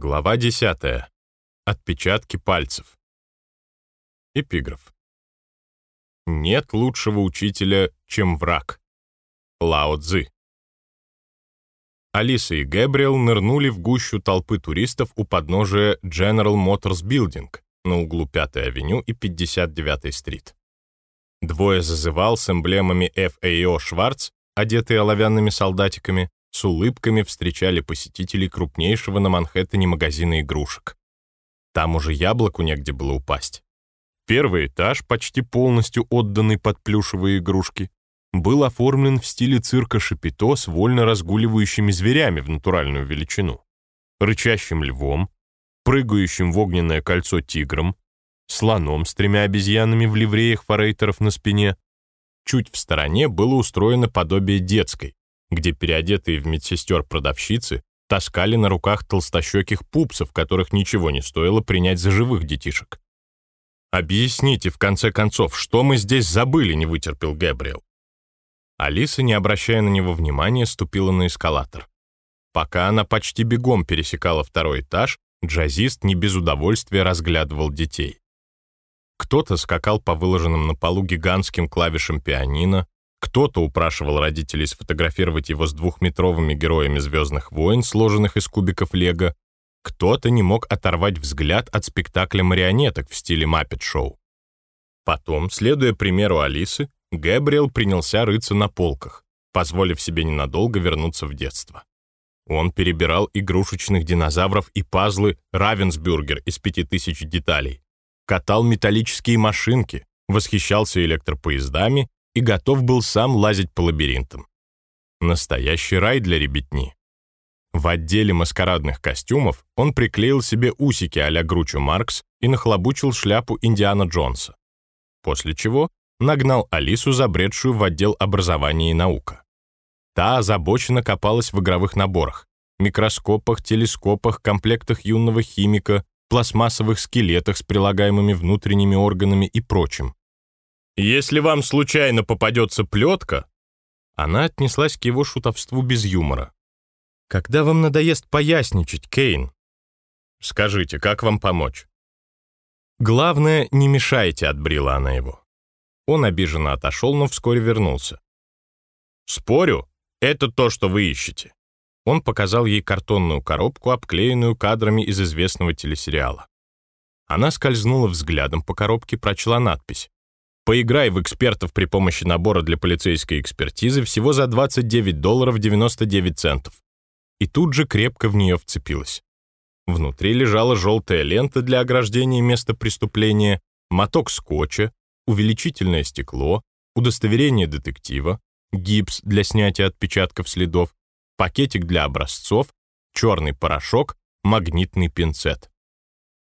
Глава 10. Отпечатки пальцев. Эпиграф. Нет лучшего учителя, чем враг. Лао Цзы. Алиса и Гэбриэл нырнули в гущу толпы туристов у подножия General Motors Building на углу 5-й авеню и 59-й стрит. Двое зазывал с эмблемами FAO Шварц, одетые оловянными солдатиками, с улыбками встречали посетителей крупнейшего на Манхэттене магазина игрушек. Там уже яблоку негде было упасть. Первый этаж, почти полностью отданный под плюшевые игрушки, был оформлен в стиле цирка Шапито с вольно разгуливающими зверями в натуральную величину. Рычащим львом, прыгающим в огненное кольцо тигром, слоном с тремя обезьянами в ливреях форейтеров на спине. Чуть в стороне было устроено подобие детской, где переодетые в медсестер продавщицы таскали на руках толстощеких пупсов, которых ничего не стоило принять за живых детишек. «Объясните, в конце концов, что мы здесь забыли?» — не вытерпел Гэбриэл. Алиса, не обращая на него внимания, ступила на эскалатор. Пока она почти бегом пересекала второй этаж, джазист не без удовольствия разглядывал детей. Кто-то скакал по выложенным на полу гигантским клавишам пианино, кто-то упрашивал родителей сфотографировать его с двухметровыми героями «Звездных войн», сложенных из кубиков лего, кто-то не мог оторвать взгляд от спектакля марионеток в стиле «Маппет-шоу». Потом, следуя примеру Алисы, Гэбриэл принялся рыться на полках, позволив себе ненадолго вернуться в детство. Он перебирал игрушечных динозавров и пазлы «Равенсбюргер» из пяти тысяч деталей, катал металлические машинки, восхищался электропоездами и готов был сам лазить по лабиринтам. Настоящий рай для ребятни. В отделе маскарадных костюмов он приклеил себе усики а-ля Гручу Маркс и нахлобучил шляпу Индиана Джонса. После чего нагнал Алису, забредшую в отдел образования и наука. Та озабоченно копалась в игровых наборах, микроскопах, телескопах, комплектах юного химика, пластмассовых скелетах с прилагаемыми внутренними органами и прочим. Если вам случайно попадется плетка...» Она отнеслась к его шутовству без юмора. «Когда вам надоест поясничать, Кейн? Скажите, как вам помочь?» «Главное, не мешайте», — отбрила она его. Он обиженно отошел, но вскоре вернулся. «Спорю, это то, что вы ищете». Он показал ей картонную коробку, обклеенную кадрами из известного телесериала. Она скользнула взглядом по коробке, прочла надпись Поиграй в экспертов при помощи набора для полицейской экспертизы всего за 29 долларов 99 центов. И тут же крепко в нее вцепилась. Внутри лежала желтая лента для ограждения места преступления, моток скотча, увеличительное стекло, удостоверение детектива, гипс для снятия отпечатков следов, пакетик для образцов, черный порошок, магнитный пинцет.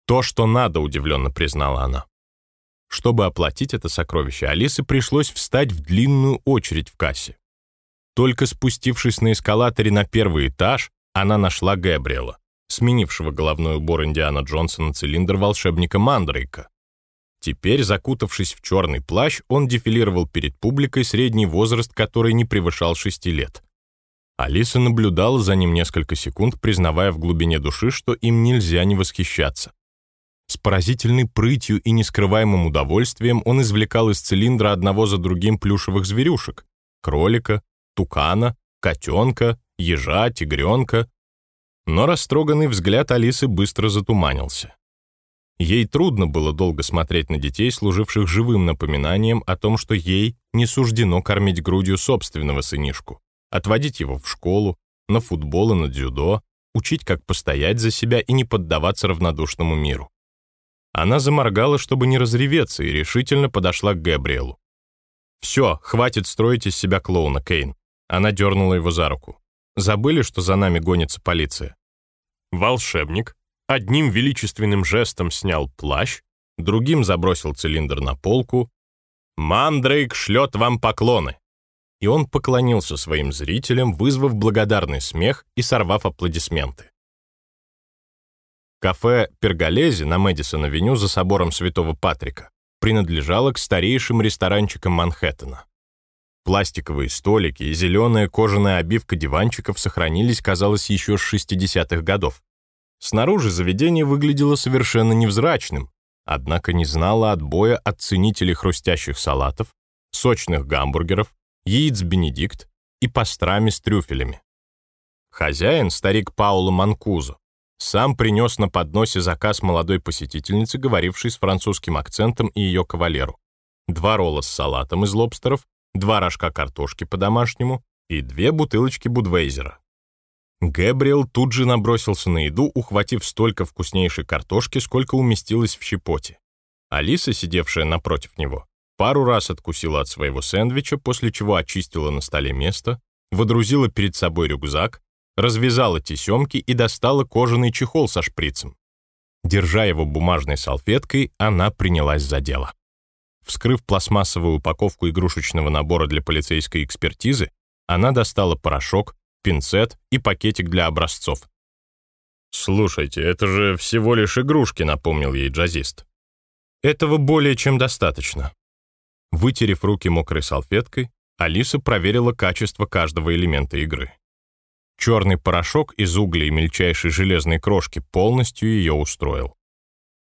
То, что надо, удивленно признала она. Чтобы оплатить это сокровище, Алисе пришлось встать в длинную очередь в кассе. Только спустившись на эскалаторе на первый этаж, она нашла Гэбриэла, сменившего головной убор Индиана Джонса на цилиндр волшебника Мандрейка. Теперь, закутавшись в черный плащ, он дефилировал перед публикой средний возраст, который не превышал шести лет. Алиса наблюдала за ним несколько секунд, признавая в глубине души, что им нельзя не восхищаться. С поразительной прытью и нескрываемым удовольствием он извлекал из цилиндра одного за другим плюшевых зверюшек — кролика, тукана, котенка, ежа, тигренка. Но растроганный взгляд Алисы быстро затуманился. Ей трудно было долго смотреть на детей, служивших живым напоминанием о том, что ей не суждено кормить грудью собственного сынишку, отводить его в школу, на футбол и на дзюдо, учить, как постоять за себя и не поддаваться равнодушному миру. Она заморгала, чтобы не разреветься, и решительно подошла к Габриэлу. «Все, хватит строить из себя клоуна, Кейн». Она дернула его за руку. «Забыли, что за нами гонится полиция?» Волшебник одним величественным жестом снял плащ, другим забросил цилиндр на полку. «Мандрейк шлет вам поклоны!» И он поклонился своим зрителям, вызвав благодарный смех и сорвав аплодисменты. Кафе «Перголези» на Мэдисон-авеню за собором Святого Патрика принадлежало к старейшим ресторанчикам Манхэттена. Пластиковые столики и зеленая кожаная обивка диванчиков сохранились, казалось, еще с 60-х годов. Снаружи заведение выглядело совершенно невзрачным, однако не знало отбоя от ценителей хрустящих салатов, сочных гамбургеров, яиц Бенедикт и пастрами с трюфелями. Хозяин, старик Пауло Манкузо, сам принес на подносе заказ молодой посетительницы, говорившей с французским акцентом и ее кавалеру. Два ролла с салатом из лобстеров, два рожка картошки по-домашнему и две бутылочки Будвейзера. Гэбриэл тут же набросился на еду, ухватив столько вкуснейшей картошки, сколько уместилось в щепоте. Алиса, сидевшая напротив него, пару раз откусила от своего сэндвича, после чего очистила на столе место, водрузила перед собой рюкзак, развязала тесемки и достала кожаный чехол со шприцем. Держа его бумажной салфеткой, она принялась за дело. Вскрыв пластмассовую упаковку игрушечного набора для полицейской экспертизы, она достала порошок, пинцет и пакетик для образцов. «Слушайте, это же всего лишь игрушки», — напомнил ей джазист. «Этого более чем достаточно». Вытерев руки мокрой салфеткой, Алиса проверила качество каждого элемента игры. Черный порошок из угля и мельчайшей железной крошки полностью ее устроил.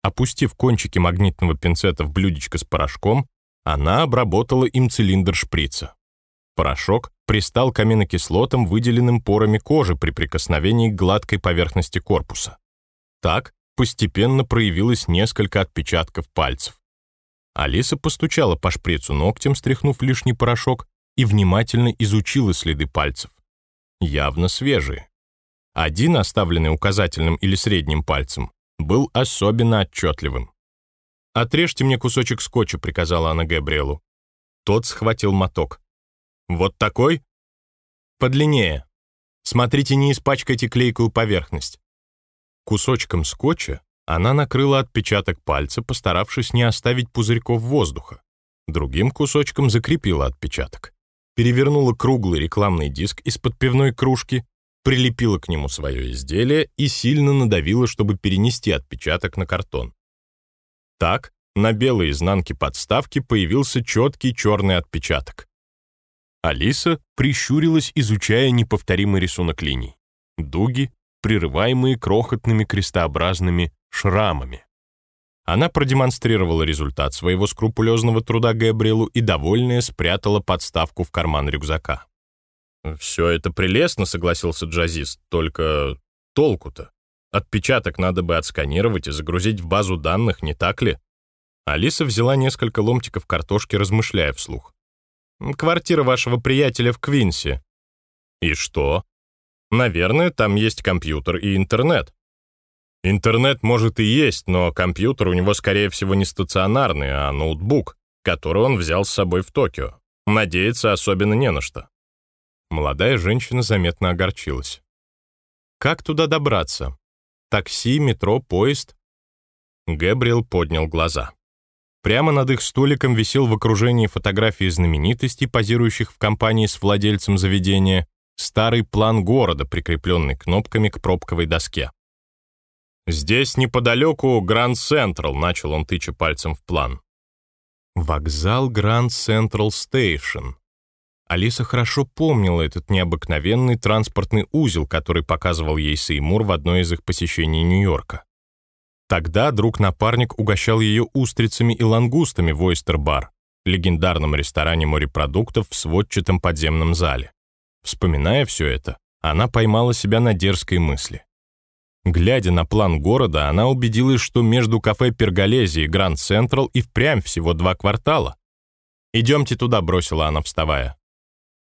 Опустив кончики магнитного пинцета в блюдечко с порошком, она обработала им цилиндр шприца. Порошок пристал к аминокислотам, выделенным порами кожи при прикосновении к гладкой поверхности корпуса. Так постепенно проявилось несколько отпечатков пальцев. Алиса постучала по шприцу ногтем, стряхнув лишний порошок, и внимательно изучила следы пальцев. Явно свежие. Один, оставленный указательным или средним пальцем, был особенно отчетливым. «Отрежьте мне кусочек скотча», — приказала она Габриэлу. Тот схватил моток. Вот такой? Подлиннее. Смотрите, не испачкайте клейкую поверхность. Кусочком скотча она накрыла отпечаток пальца, постаравшись не оставить пузырьков воздуха. Другим кусочком закрепила отпечаток. Перевернула круглый рекламный диск из-под пивной кружки, прилепила к нему свое изделие и сильно надавила, чтобы перенести отпечаток на картон. Так, на белой изнанке подставки появился четкий черный отпечаток. Алиса прищурилась, изучая неповторимый рисунок линий. Дуги, прерываемые крохотными крестообразными шрамами. Она продемонстрировала результат своего скрупулезного труда Гэбриэлу и, довольная, спрятала подставку в карман рюкзака. «Все это прелестно», — согласился джазист, — «только толку-то? Отпечаток надо бы отсканировать и загрузить в базу данных, не так ли?» Алиса взяла несколько ломтиков картошки, размышляя вслух. Квартира вашего приятеля в Квинсе». «И что?» «Наверное, там есть компьютер и интернет». «Интернет может и есть, но компьютер у него, скорее всего, не стационарный, а ноутбук, который он взял с собой в Токио. Надеяться особенно не на что». Молодая женщина заметно огорчилась. «Как туда добраться? Такси, метро, поезд?» Гэбриэл поднял глаза. Прямо над их столиком висел в окружении фотографии знаменитостей, позирующих в компании с владельцем заведения, старый план города, прикрепленный кнопками к пробковой доске. «Здесь неподалеку Гранд Централ», — начал он, тыча пальцем в план. Вокзал Гранд Централ Стейшн. Алиса хорошо помнила этот необыкновенный транспортный узел, который показывал ей Сеймур в одно из их посещений Нью-Йорка. Тогда друг-напарник угощал ее устрицами и лангустами в Ойстер-бар, легендарном ресторане морепродуктов в сводчатом подземном зале. Вспоминая все это, она поймала себя на дерзкой мысли. Глядя на план города, она убедилась, что между кафе «Перголези» и «Гранд Централ» и впрямь всего два квартала. «Идемте туда», — бросила она, вставая.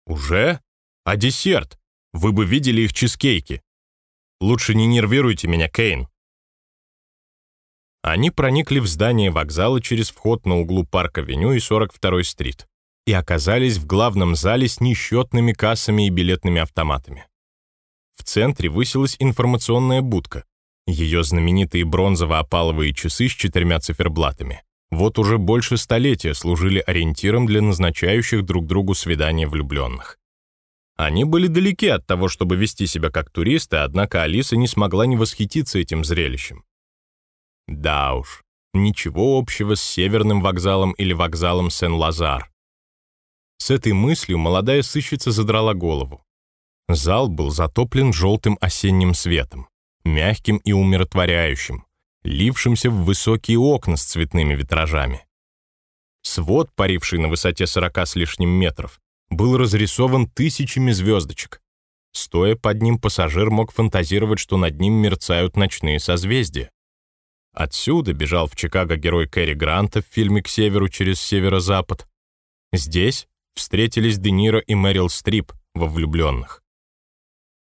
«Уже? А десерт? Вы бы видели их чизкейки. Лучше не нервируйте меня, Кейн. Они проникли в здание вокзала через вход на углу Парк-авеню и 42-й стрит и оказались в главном зале с несчетными кассами и билетными автоматами. В центре высилась информационная будка. Ее знаменитые бронзово-опаловые часы с четырьмя циферблатами вот уже больше столетия служили ориентиром для назначающих друг другу свидания влюбленных. Они были далеки от того, чтобы вести себя как туристы, однако Алиса не смогла не восхититься этим зрелищем. Да уж, ничего общего с северным вокзалом или вокзалом Сен-Лазар. С этой мыслью молодая сыщица задрала голову. Зал был затоплен желтым осенним светом. мягким и умиротворяющим, лившимся в высокие окна с цветными витражами. Свод, паривший на высоте 40 с лишним метров, был разрисован тысячами звездочек. Стоя под ним, пассажир мог фантазировать, что над ним мерцают ночные созвездия. Отсюда бежал в Чикаго герой Кэрри Гранта в фильме «К северу через северо-запад». Здесь встретились Де Ниро и Мэрил Стрип во «Влюбленных».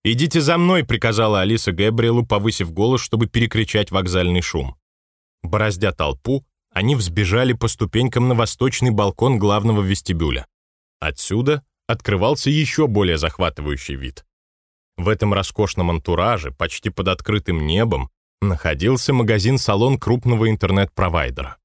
«Идите за мной», — приказала Алиса Гэбриэлу, повысив голос, чтобы перекричать вокзальный шум. Бороздя толпу, они взбежали по ступенькам на восточный балкон главного вестибюля. Отсюда открывался еще более захватывающий вид. В этом роскошном антураже, почти под открытым небом, находился магазин-салон крупного интернет-провайдера.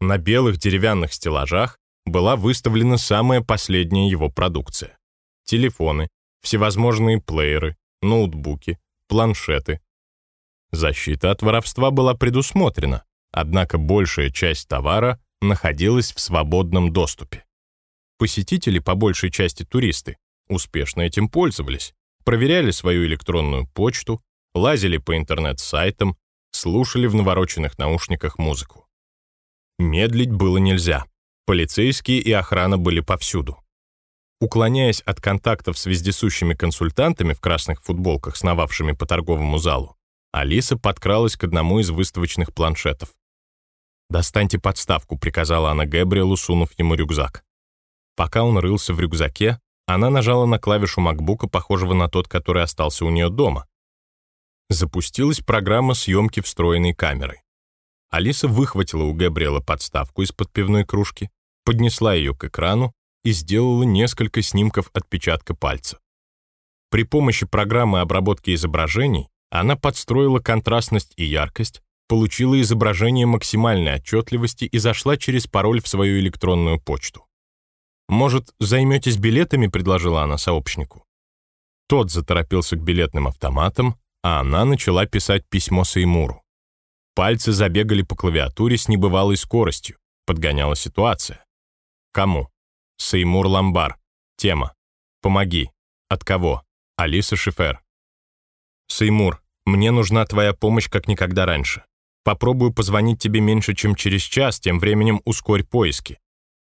На белых деревянных стеллажах была выставлена самая последняя его продукция. Телефоны, всевозможные плееры, ноутбуки, планшеты. Защита от воровства была предусмотрена, однако большая часть товара находилась в свободном доступе. Посетители, по большей части туристы, успешно этим пользовались, проверяли свою электронную почту, лазили по интернет-сайтам, слушали в навороченных наушниках музыку. Медлить было нельзя. Полицейские и охрана были повсюду. Уклоняясь от контактов с вездесущими консультантами в красных футболках, сновавшими по торговому залу, Алиса подкралась к одному из выставочных планшетов. «Достаньте подставку», — приказала она Гэбриэлу, сунув ему рюкзак. Пока он рылся в рюкзаке, она нажала на клавишу макбука, похожего на тот, который остался у нее дома, запустилась программа съемки встроенной камерой. Алиса выхватила у Габриэла подставку из-под пивной кружки, поднесла ее к экрану и сделала несколько снимков отпечатка пальца. При помощи программы обработки изображений она подстроила контрастность и яркость, получила изображение максимальной отчетливости и зашла через пароль в свою электронную почту. «Может, займетесь билетами?» — предложила она сообщнику. Тот заторопился к билетным автоматам, а она начала писать письмо Сеймуру. Пальцы забегали по клавиатуре с небывалой скоростью. Подгоняла ситуация. Кому? Сеймур Ламбар. Тема. Помоги. От кого? Алиса Шифер. Сеймур, мне нужна твоя помощь как никогда раньше. Попробую позвонить тебе меньше, чем через час, тем временем ускорь поиски.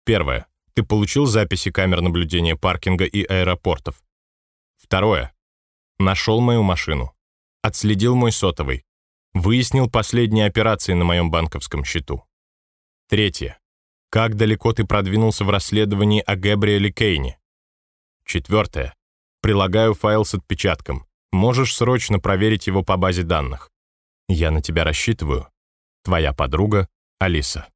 Первое. Ты получил записи камер наблюдения паркинга и аэропортов. Второе. Нашел мою машину отследил мой сотовый, выяснил последние операции на моем банковском счету. Третье. Как далеко ты продвинулся в расследовании о Габриэле Кейне? Четвертое. Прилагаю файл с отпечатком. Можешь срочно проверить его по базе данных. Я на тебя рассчитываю. Твоя подруга Алиса.